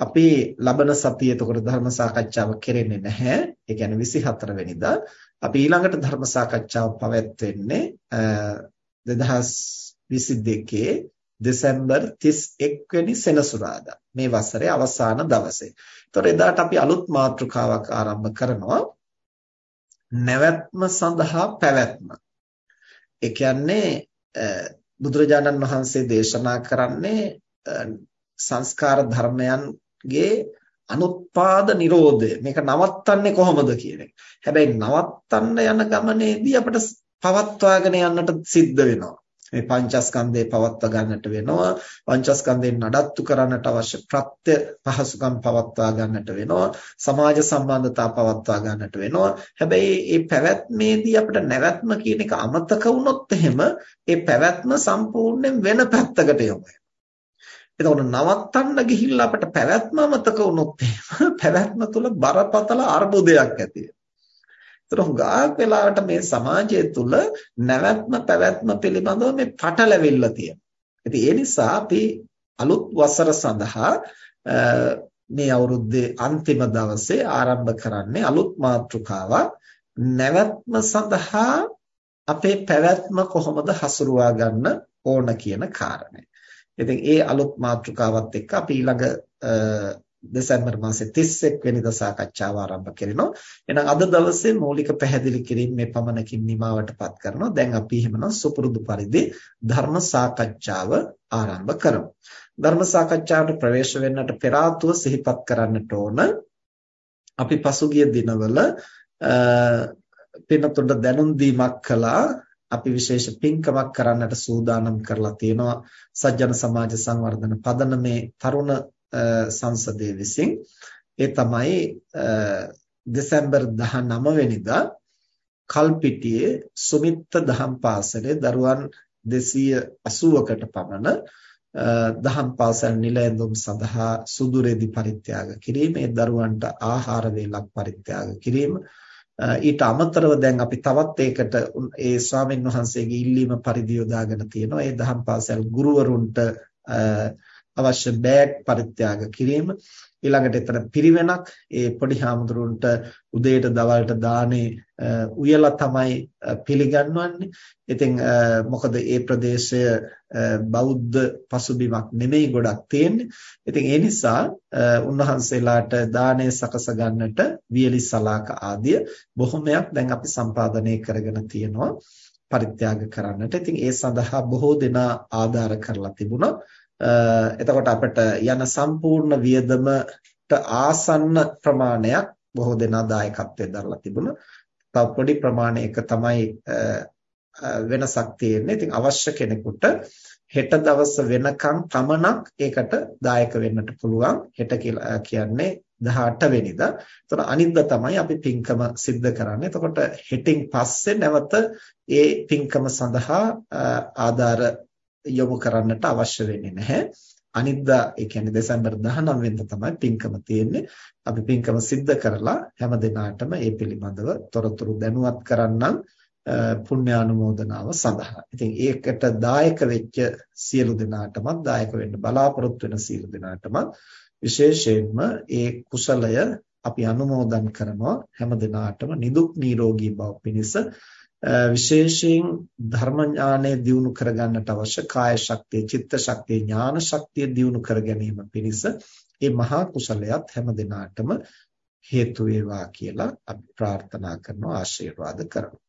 අපි ලබන සතියේ එතකොට ධර්ම සාකච්ඡාව කෙරෙන්නේ නැහැ. ඒ කියන්නේ 24 වෙනිදා. අපි ඊළඟට ධර්ම සාකච්ඡාව පවත්වන්නේ 2022 දෙසැම්බර් 31 වෙනි සෙනසුරාදා. මේ වසරේ අවසාන දවසේ. එතකොට එදාට අපි අලුත් මාතෘකාවක් ආරම්භ කරනවා. නැවැත්ම සඳහා පැවැත්ම. ඒ කියන්නේ බුදුරජාණන් වහන්සේ දේශනා කරන්නේ සංස්කාර ධර්මයන්ගේ අනුත්පාද නිරෝධය මේක නවත්තන්නේ කොහොමද කියන එක. හැබැයි නවත්තන්න යන ගමනේදී අපිට පවත්වාගෙන යන්නට සිද්ධ වෙනවා. මේ පංචස්කන්ධේ පවත්වා ගන්නට වෙනවා. පංචස්කන්ධයෙන් නඩත්තු කරන්නට අවශ්‍ය ප්‍රත්‍ය පහසුකම් පවත්වා ගන්නට වෙනවා. සමාජ සම්බන්ධතා පවත්වා ගන්නට වෙනවා. හැබැයි මේ පැවැත්මේදී අපිට නැවැත්ම කියන එක අමතක වුණොත් එහෙම ඒ පැවැත්ම සම්පූර්ණයෙන් වෙන පැත්තකට යොමු එතකොට නවත්තන්න ගිහිල්ලා අපිට පැවැත්ම අමතක වුණොත් පැවැත්ම තුල බරපතල අර්බුදයක් ඇති වෙනවා. හුඟක් වෙලාවට මේ සමාජය තුල නැවැත්ම පැවැත්ම පිළිබඳව මේ පටලැවිල්ල තියෙනවා. ඉතින් ඒ නිසා අපි අලුත් වසර සඳහා මේ අවුරුද්දේ අන්තිම දවසේ ආරම්භ කරන්නේ අලුත් මාතෘකාවක් නැවැත්ම සඳහා අපේ පැවැත්ම කොහොමද හසුරුවා ගන්න ඕන කියන කාරණය. ඉතින් ඒ අලුත් මාතෘකාවත් එක්ක අපි ඊළඟ දෙසැම්බර් මාසේ 31 වෙනිදා සාකච්ඡාව ආරම්භ කරනවා. එහෙනම් අද දවසේ මූලික පැහැදිලි කිරීම මේ පමණකින් නිමවටපත් කරනවා. දැන් අපි එහෙමනම් සුපුරුදු පරිදි ධර්ම සාකච්ඡාව ආරම්භ කරමු. ධර්ම සාකච්ඡාවට ප්‍රවේශ වෙන්නට පෙර සිහිපත් කරන්නට ඕන අපි පසුගිය දිනවල පින්නතුන්ට දැනුම් දීමක් කළා අපි විශේෂ පින්කමක් කරන්නට සූදානම් කරලා තියෙනවා. සජ්ජන සමාජ සංවර්ධන පදනමේ තරුණ සංසදයේ විසින්. ඒ තමයි දෙසැම්බර් 19 වෙනිදා කල්පිටියේ සුමිත්ත දහම් පාසලේ දරුවන් 280කට පමණ දහම් පාසල් නිලැඳුම් සඳහා සුදු රෙදි පරිත්‍යාග කිරීම, ඒ දරුවන්ට ආහාර වේලක් පරිත්‍යාග කිරීම, ඊට අමතරව දැන් අපි තවත් ඒකට ඒ ස්වාමීන් වහන්සේගේ ඉල්ලීම පරිදි යොදාගෙන තියෙනවා. ඒ දහම් පාසල් ගුරුවරුන්ට අවශ්‍ය බෑග් පරිත්‍යාග කිරීම ඊළඟට එතන පිරිවෙනක් ඒ පොඩි හාමුදුරුන්ට උදේට දවල්ට දානේ උයලා තමයි පිළිගන්වන්නේ. ඉතින් මොකද ඒ ප්‍රදේශය බෞද්ධ පසුබිමක් නෙමෙයි ගොඩක් තියෙන්නේ. ඉතින් ඒ නිසා උන්වහන්සේලාට දානේ සකස ගන්නට වියලි සලාක ආදිය බොහොමයක් දැන් අපි සම්පාදනය කරගෙන තියෙනවා. පරිත්‍යාග කරන්නට. ඉතින් ඒ සඳහා බොහෝ දෙනා ආධාර කරලා තිබුණා. එතකොට අපිට යන සම්පූර්ණ වියදමට ආසන්න ප්‍රමාණයක් බොහෝ දෙනා දායකත්වයෙන් දරලා තිබුණා. තව පොඩි ප්‍රමාණයක තමයි වෙනසක් තියෙන්නේ. ඉතින් අවශ්‍ය කෙනෙකුට හෙට දවස වෙනකන් පමණක් ඒකට දායක වෙන්නට පුළුවන්. හෙට කියලා කියන්නේ 18 වෙනිදා. එතකොට අනිද්දා තමයි අපි පින්කම සිද්ධ කරන්නේ. එතකොට හෙටින් පස්සේ නැවත ඒ පින්කම සඳහා ආධාර යොමු කරන්නට අවශ්‍ය වෙන්නේ නැහැ. අනිද්දා ඒ කියන්නේ දෙසැම්බර් 19 වෙනිදා තමයි පින්කම තියෙන්නේ. අපි පින්කම සිද්ධ කරලා හැම දිනාටම ඒ පිළිබඳව තොරතුරු දැනුවත් කරන්නම් පුණ්‍යානුමෝදනාව සඳහා. ඉතින් ඒකට දායක වෙච්ච සියලු දෙනාටමත් දායක වෙන්න බලාපොරොත්තු වෙන සියලු දෙනාටම විශේෂයෙන්ම ඒ කුසලය අපි අනුමෝදන් කරනවා හැම දිනාටම නිදුක් නිරෝගී බව පිණිස විශේෂයෙන් ධර්ම ඥානය දියුණු කරගන්නට අවශ්‍ය කාය ශක්තිය, චිත්ත ශක්තිය, ඥාන ශක්තිය දියුණු කර ගැනීම පිණිස මේ මහා කුසලයක් හැම දිනාටම හේතු වේවා කියලා අපි ප්‍රාර්ථනා කරනවා ආශිර්වාද කරනවා.